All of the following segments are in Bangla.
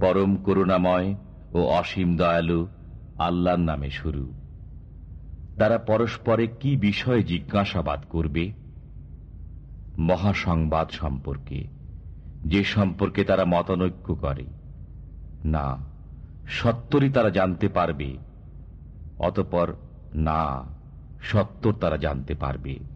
পরম করুণাময় ও অসীম দয়ালু আল্লাহর নামে শুরু। তারা পরস্পরে কি বিষয়ে জিজ্ঞাসাবাদ করবে? মহাসংবাদ সম্পর্কে, যে সম্পর্কে তারা মতানৈক্য করে। না সত্তরই তারা জানতে পারবে। অতপর, না সত্তর তারা জানতে পারবে।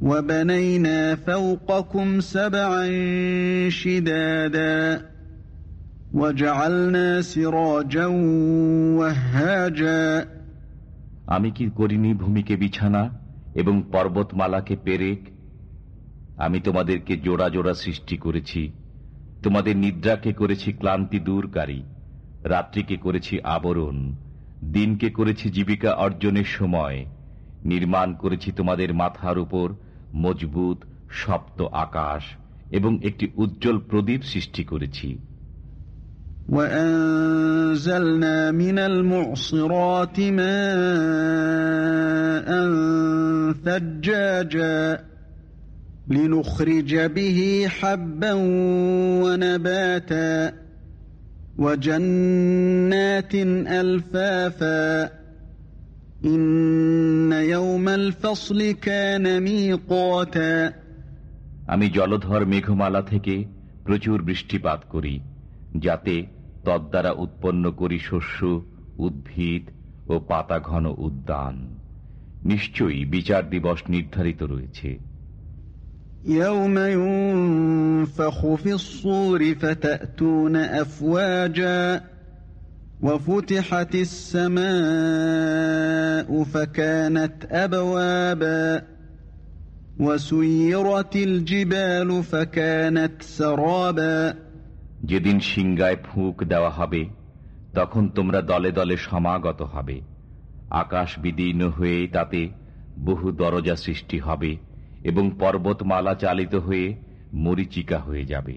وبنينا فوقكم سبعا شدادا وجعلنا سراجا وهاجا আমি কি করিনি ভূমিকে বিছানা এবং পর্বতমালাকে পেরেক আমি তোমাদেরকে জোড়া জোড়া সৃষ্টি করেছি তোমাদের নিদ্রাকে করেছি ক্লান্তি দূরকারী রাত্রিকে করেছি আবরণ দিনকে করেছি জীবিকা অর্জনের সময় নির্মাণ করেছি তোমাদের মাথার উপর মজবুত সপ্ত আকাশ এবং একটি উজ্জ্বল প্রদীপ সৃষ্টি করেছি وأنزلنا من المعصرات ماء ثجاجا لنخرج به حبا ونباتا وجنات ألفافا إن আমি জলধর মেঘমালা থেকে প্রচুর বৃষ্টিপাত করি যাতে তদ্বারা উৎপন্ন করি শস্য উদ্ভিদ ও পাতা ঘন উদ্যান নিশ্চয়ই বিচার দিবস নির্ধারিত রয়েছে يوم وفتحت السماء فكانت أبوابا وسيرت الجبال فكانت سرابا যেদিন সিংগায় ফুঁক দেওয়া হবে তখন তোমরা দলে দলে সমাগত হবে আকাশ বিদীর্ণ হয়ে তাতে বহু দরজা সৃষ্টি হবে এবং পর্বতমালা চালিত হয়ে মরিচিকা হয়ে যাবে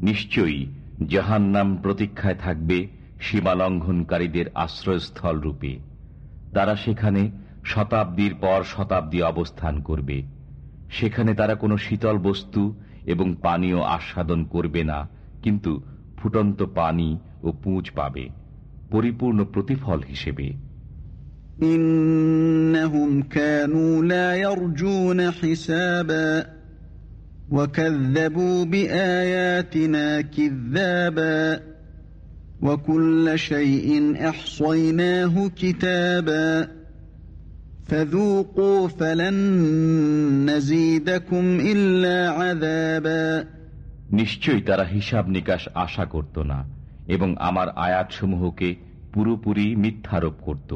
নিশ্চয়ই জাহান নাম প্রতীক্ষায় থাকবে সীমালঙ্ঘনকারীদের আশ্রয়স্থল রূপে। তারা সেখানে শতাব্দীর পর শতাব্দী অবস্থান করবে। সেখানে তারা কোনো শীতল বস্তু এবং পানীয় আস্বাদন করবে না, কিন্তু ফুটন্ত পানি ও পুঁজ পাবে, পরিপূর্ণ প্রতিফল হিসেবে। ইন্নাহুম কানু লা ইয়ারজুনা হিসাবা وكذبوا بآياتنا كذابا وكل شيء أحصيناه كتابا فذوقوا فلن نزيدكم إلا عذابا নিশ্চয়ই তারা হিসাব নিকাশ আশা করত না এবং আমার আয়াতসমূহকে পুরোপুরি মিথ্যারোপ করত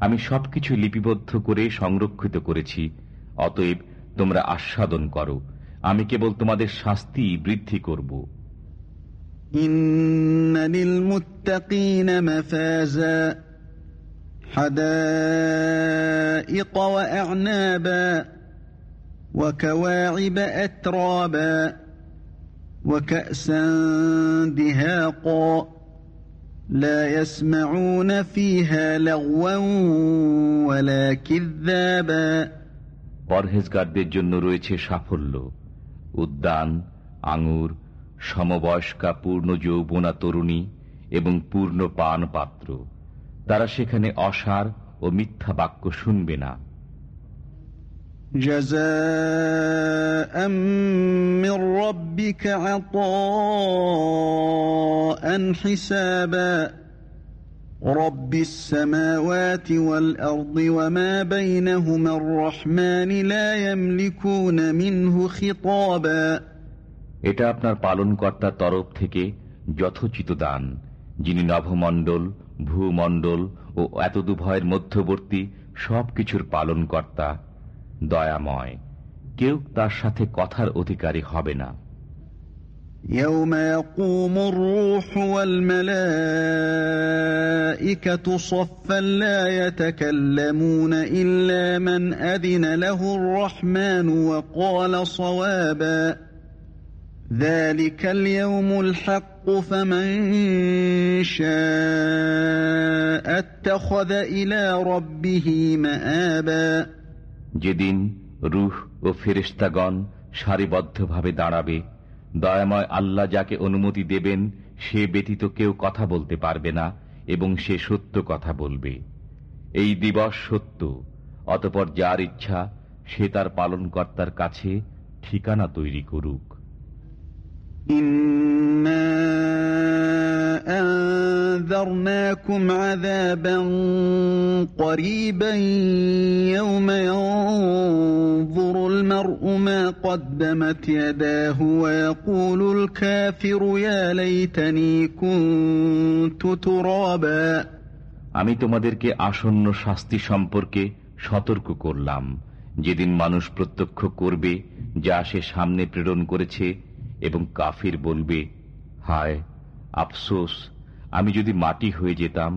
আমি সবকিছু লিপিবদ্ধ করে সংরক্ষিত করেছি অতএব তোমরা আস্বাদন করো আমি কেবল তোমাদের শাস্তি বৃদ্ধি করব إن للمتقين مفازا حدائق وأعنابا وكواعب أترابا وكأسا دهاقا لا يسمعون فيها لغوا ولا كذابا পরহেজগারদের জন্য রয়েছে সাফল্য উদ্যান আঙুর সমবয়স্কা পূর্ণ যৌবনা তরুণী এবং পূর্ণ পান পাত্র তারা সেখানে অসার ও মিথ্যা বাক্য শুনবে না جزاء من ربك عطاء حسابا رب السماوات والأرض وما بينهما الرحمن لا يملكون منه خطابا এটা আপনার পালনকর্তার তরফ থেকে যথোচিত দান যিনি নভমণ্ডল ভূমণ্ডল ও এতদুভয়ের মধ্যবর্তী সবকিছুর পালনকর্তা দয়াময় কেউ তার সাথে কথার অধিকারী হবে না يوم يقوم الروح والملائكة صفا لا يتكلمون إلا من أذن له الرحمن وقال صوابا ذلك اليوم الحق فمن شاء اتخذ إلى ربه مآبا যেদিন রুহ ও ফেরেস্তাগণ সারিবদ্ধভাবে দাঁড়াবে দয়াময় আল্লাহ যাকে অনুমতি দেবেন সে ব্যতীত কেউ কথা বলতে পারবে না এবং সে সত্য কথা বলবে এই দিবস সত্য অতপর যার ইচ্ছা সে তার পালনকর্তার কাছে ঠিকানা তৈরি করুক إنا أنذرناكم عذابا قريبا يوم ينظر المرء ما قدمت يداه ويقول الكافر يا ليتني كنت ترابا আমি তোমাদেরকে আসন্ন শাস্তি সম্পর্কে সতর্ক করলাম যেদিন মানুষ প্রত্যক্ষ করবে যা সে সামনে প্রেরণ করেছে এবং কাফির বলবে হায় আফসোস আমি যদি মাটি হয়ে যেতাম